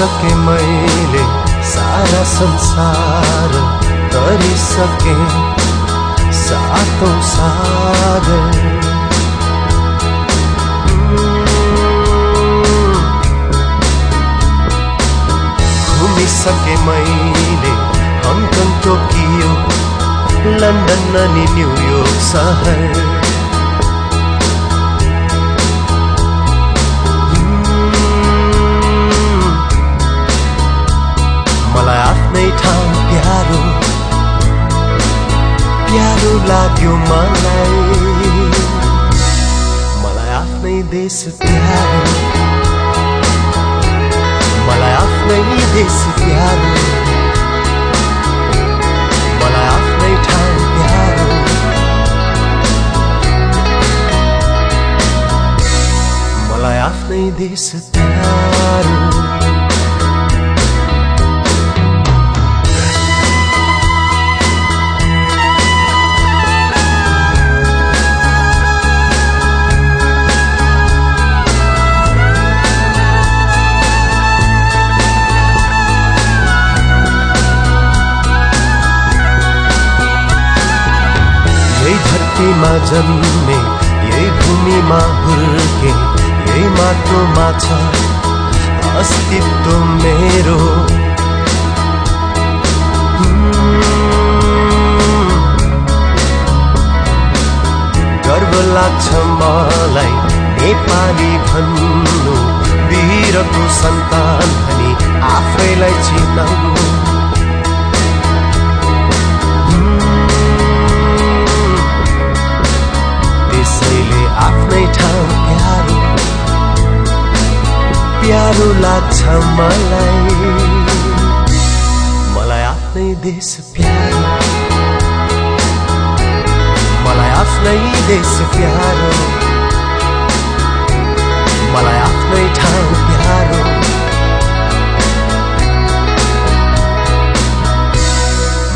देखिसके मैले सारा संसार तरिसके सातौँ सागर घुमिसके मैले हङकङ टोकियो लन्डन अनि न्युयोर्क सहर। प्यारो लाग्यो मलाई। मलाई आफ्नै देश प्यारो मलाई आफ्नै देश प्यारो आफ्नै आफ्नै देश प्यारो धरतीमा जन्मे यही भूमिमा हुर्के यही माटोमा छ अस्तित्व मेरो। गर्व लाग्छ मलाई नेपाली भन्नु वीरको सन्तान भनी आफैलाई चिनाउनु। प्यारो लाग्छ मलाई। मलाई आफ्नै देश प्यारो। मलाई आफ्नै देश प्यारो। मलाई आफ्नै ठाउँ प्यारो।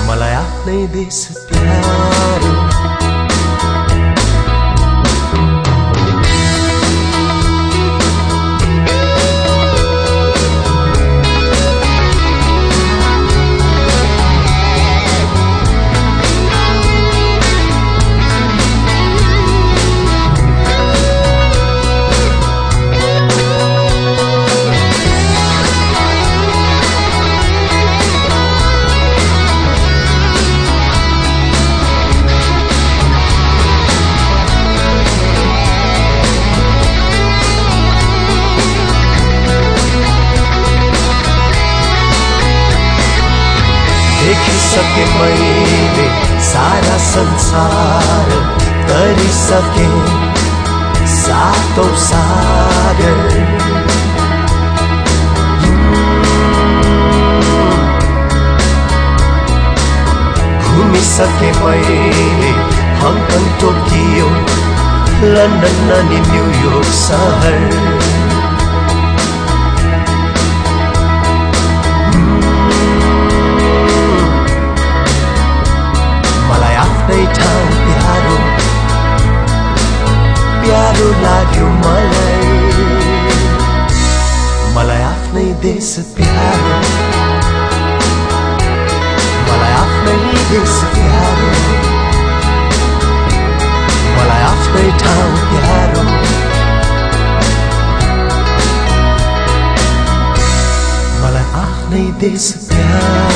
मलाई आफ्नै देश प्यारो। देखिसके मैले सारा संसार तरिसके सातौँ सागर। घुमिसके मैले हङकङ टोकियो लन्डन अनि न्युयोर्क सहर। disappearam. Wala afnay disappearam. Wala afnay town piaram. Wala afnay disappearam.